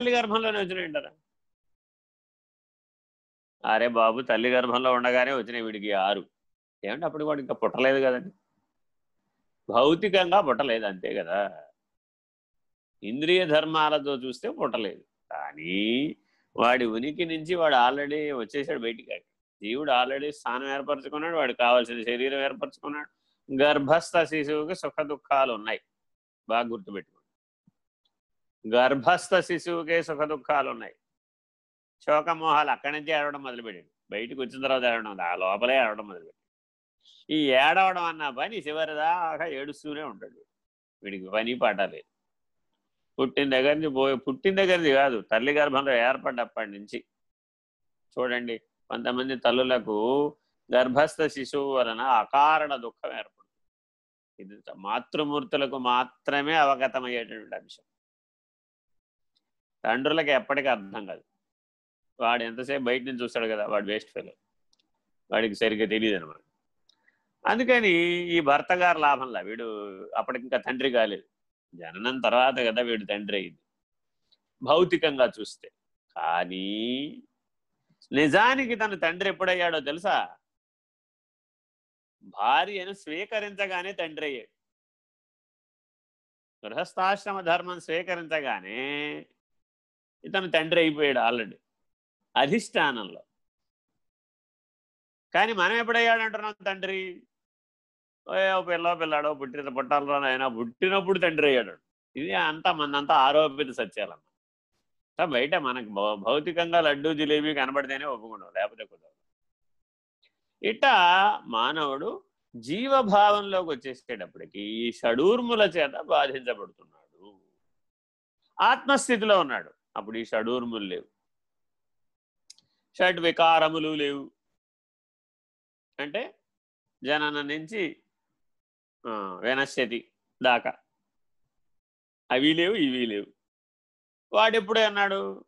తల్లి గర్భంలోనే వచ్చినాయంటారా అరే బాబు తల్లి గర్భంలో ఉండగానే వచ్చినాయి వీడికి ఆరు. ఏమంటే అప్పుడు వాడు ఇంకా పుట్టలేదు కదండి? భౌతికంగా పుట్టలేదు అంతే కదా? ఇంద్రియ ధర్మాలతో చూస్తే పుట్టలేదు. కానీ వాడి ఉనికి నుంచి వాడు ఆల్రెడీ వచ్చేసాడు బయటికి. జీవుడు ఆల్రెడీ స్థానం ఏర్పరచుకున్నాడు వాడు కావాల్సిన శరీరం ఏర్పరచుకున్నాడు. గర్భస్థ శిశువుకి సుఖ దుఃఖాలు ఉన్నాయి. బాగా గుర్తుపెట్టుకోండి గర్భస్థ శిశువుకే సుఖ దుఃఖాలు ఉన్నాయి శోకమోహాలు అక్కడి నుంచి ఏడవడం మొదలుపెట్టాడు బయటకు వచ్చిన తర్వాత ఏడవడం ఆ లోపలే ఏడవడం మొదలుపెట్టాడు ఈ ఏడవడం అన్న పని చివరిదాకా ఏడుస్తూనే ఉంటాడు. వీడికి పని పాట లేదు. పుట్టిన దగ్గర నుంచి పోయి పుట్టిన దగ్గరది కాదు తల్లి గర్భంలో ఏర్పడ్డప్పటి నుంచి. చూడండి కొంతమంది తల్లులకు గర్భస్థ శిశువు వలన అకారణ దుఃఖం ఏర్పడుతుంది. ఇది మాతృమూర్తులకు మాత్రమే అవగతమయ్యేటటువంటి అంశం. తండ్రులకి ఎప్పటికీ అర్థం కాదు. వాడు ఎంతసేపు బయట నుంచి చూస్తాడు కదా వాడు వేస్ట్ ఫెలో. వాడికి సరిగ్గా తెలియదు అనమాట అందుకని ఈ భర్త గారు లాభంలా వీడు అప్పటికి ఇంకా తండ్రి కాలేదు. జననం తర్వాత కదా వీడు తండ్రి అయింది. భౌతికంగా చూస్తే. కానీ నిజానికి తన తండ్రి ఎప్పుడయ్యాడో తెలుసా? భార్యను స్వీకరించగానే తండ్రి అయ్యాడు. గృహస్థాశ్రమ ధర్మం స్వీకరించగానే ఇతను తండ్రి అయిపోయాడు ఆల్రెడీ. అధిష్టానంలో. కానీ మనం ఎప్పుడయ్యాడంటున్నాం తండ్రి? ఓ పిల్ల పిల్లాడో పుట్టిన పుట్టాలరా అయినా పుట్టినప్పుడు తండ్రి అయ్యాడు. ఇది అంతా మనంతా ఆరోపిత సత్యాలన్న బయట మనకు భౌతికంగా లడ్డు జిలేబీ కనబడితేనే ఒప్పుకున్నాం లేకపోతే కుదరదు. ఇట్ట మానవుడు జీవభావంలోకి వచ్చేసేటప్పటికి ఈ షడూర్ముల చేత బాధించబడుతున్నాడు. ఆత్మస్థితిలో ఉన్నాడు. అప్పుడు ఈ షడూర్ములు లేవు. షడ్ వికారములు లేవు. అంటే జనన నుంచి వినశ్యతి దాకా. అవి లేవు ఇవి లేవు. వాడెప్పుడే అన్నాడు?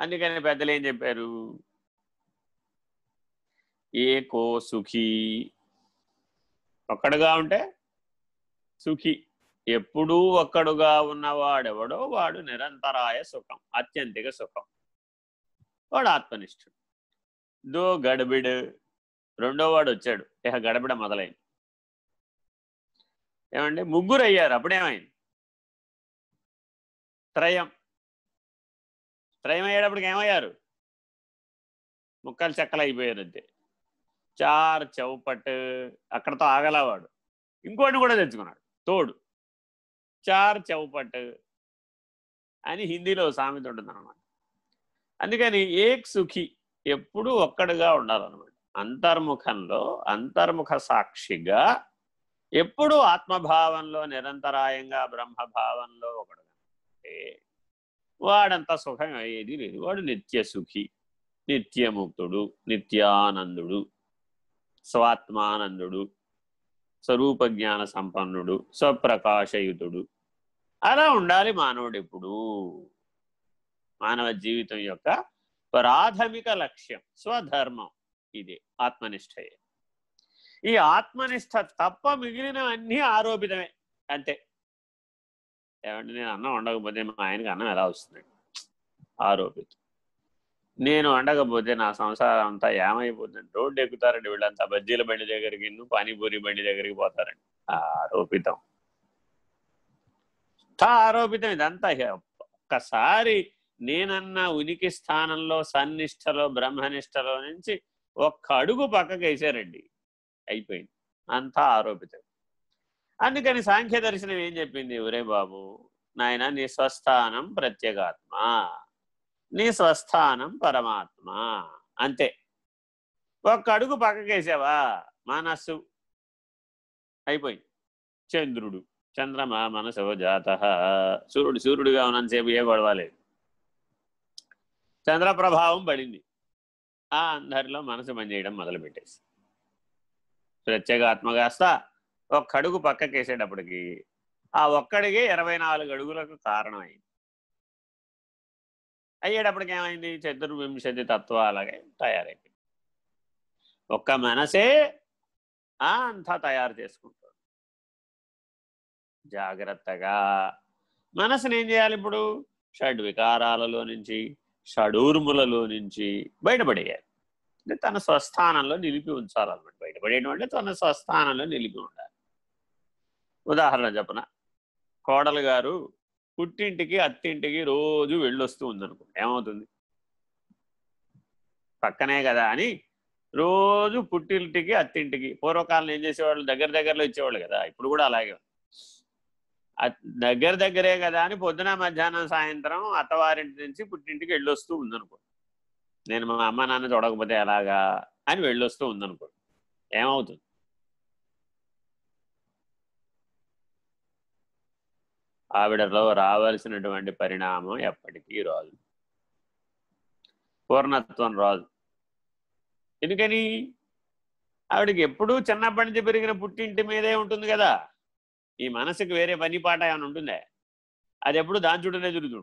అందుకని పెద్దలు ఏం చెప్పారు? ఏకో సుఖీ. ఒక్కడుగా ఉంటే సుఖి. ఎప్పుడూ ఒక్కడుగా ఉన్నవాడెవడో వాడు నిరంతరాయ సుఖం అత్యంతిక సుఖం. వాడు ఆత్మనిష్ఠుడు. దో గడబిడు. రెండో వాడు వచ్చాడు ఇక గడబిడ మొదలైంది. ఏమండి? ముగ్గురు అయ్యారు అప్పుడేమైంది? త్రయం. త్రయం అయ్యేటప్పటికి ఏమయ్యారు? ముక్కలు చెక్కలు అయిపోయారు అంతే. చార్ చౌపట్ అక్కడతో ఆగలవాడు. ఇంకోటి కూడా తెచ్చుకున్నాడు. తోడు. చార్ చౌపట్ అని హిందీలో సామెత ఉంటుంది అనమాట అందుకని ఏక్ సుఖి ఎప్పుడు ఒక్కడుగా ఉండాలన్నమాట. అంతర్ముఖంలో అంతర్ముఖ సాక్షిగా ఎప్పుడు ఆత్మభావంలో నిరంతరాయంగా బ్రహ్మభావంలో ఒకడుగా అంటే వాడంత సుఖం అయ్యేది లేదు. వాడు నిత్య సుఖి నిత్యముక్తుడు నిత్యానందుడు స్వాత్మానందుడు స్వరూప జ్ఞాన సంపన్నుడు స్వప్రకాశయుతుడు అలా ఉండాలి మానవుడు ఎప్పుడు మానవ జీవితం యొక్క ప్రాథమిక లక్ష్యం స్వధర్మం ఇది ఆత్మనిష్టయే. ఈ ఆత్మనిష్ట తప్ప మిగిలినవన్నీ ఆరోపితమే అంతే. ఏమంటే నేను అన్నం వండకపోతే మా ఆయనకి అన్నం ఎలా వస్తుంది? ఆరోపితం. నేను వండకపోతే నా సంసారం అంతా ఏమైపోతుంది? రోడ్డు ఎక్కుతారండి వీళ్ళంతా బజ్జీల బండి దగ్గరికి పానీపూరి బండి దగ్గరికి పోతారండి. ఆరోపితం. ఆరోపితం. ఇదంతా ఒక్కసారి నేనన్న ఉనికి స్థానంలో సన్నిష్టలో బ్రహ్మనిష్టలో నుంచి ఒక్క అడుగు పక్కకి వేసారండి. అయిపోయింది. అంతా ఆరోపితం. అందుకని సాంఖ్య దర్శనం ఏం చెప్పింది? ఒరే బాబు నాయన నీ స్వస్థానం ప్రత్యేగాత్మ? నీ స్వస్థానం పరమాత్మ? అంతే. ఒక్క అడుగు పక్కకేసావా మనస్సు. అయిపోయింది. చంద్రుడు. చంద్రమా మనసు జాత. సూర్యుడు సూర్యుడిగా ఉన్నంతసేపు ఏ గొడవలేదు చంద్ర ప్రభావం పడింది. ఆ అందరిలో మనసు పనిచేయడం మొదలుపెట్టేసి. ప్రత్యేగాత్మ కాస్త ఒక్కడుగు పక్కకేసేటప్పటికి ఆ ఒక్కడిగే ఇరవై నాలుగు అడుగులకు కారణమైంది. అయ్యేటప్పటికి ఏమైంది? చతుర్వింశతి తత్వాలగే తయారైంది ఒక్క మనసే అంతా తయారు చేసుకుంటుంది. జాగ్రత్తగా. మనసుని ఏం చేయాలి ఇప్పుడు? షడ్ వికారాలలో నుంచి షడూర్ములలో నుంచి బయటపడేయాలి. అంటే తన స్వస్థానంలో నిలిపి ఉంచాలన్నమాట. బయటపడేయడం అంటే తన స్వస్థానంలో నిలిపి ఉండాలి. ఉదాహరణ చెప్పన? కోడలు గారు పుట్టింటికి అత్తింటికి రోజు వెళ్ళొస్తూ ఉందనుకోండి. ఏమవుతుంది? పక్కనే కదా అని రోజు పుట్టింటికి అత్తింటికి పూర్వకాలం ఏం చేసేవాళ్ళు? దగ్గర దగ్గరలో ఇచ్చేవాళ్ళు కదా. ఇప్పుడు కూడా అలాగే దగ్గర దగ్గరే కదా అని పొద్దున మధ్యాహ్నం సాయంత్రం అత్తవారింటి నుంచి పుట్టింటికి వెళ్ళొస్తూ ఉందనుకో. నేను మా అమ్మ నాన్న చూడకపోతే ఎలాగా అని వెళ్ళొస్తూ ఉందనుకో. ఏమవుతుంది? ఆవిడలో రావాల్సినటువంటి పరిణామం ఎప్పటికీ రాదు. పూర్ణత్వం రాదు. ఎందుకని? ఆవిడకి ఎప్పుడూ చిన్నప్పటి నుంచి పెరిగిన పుట్టింటి మీదే ఉంటుంది కదా. ఈ మనసుకు వేరే పని పాట ఏమైనా ఉంటుందా? అది ఎప్పుడు దాని చుట్టూనే తిరుగుతుంది.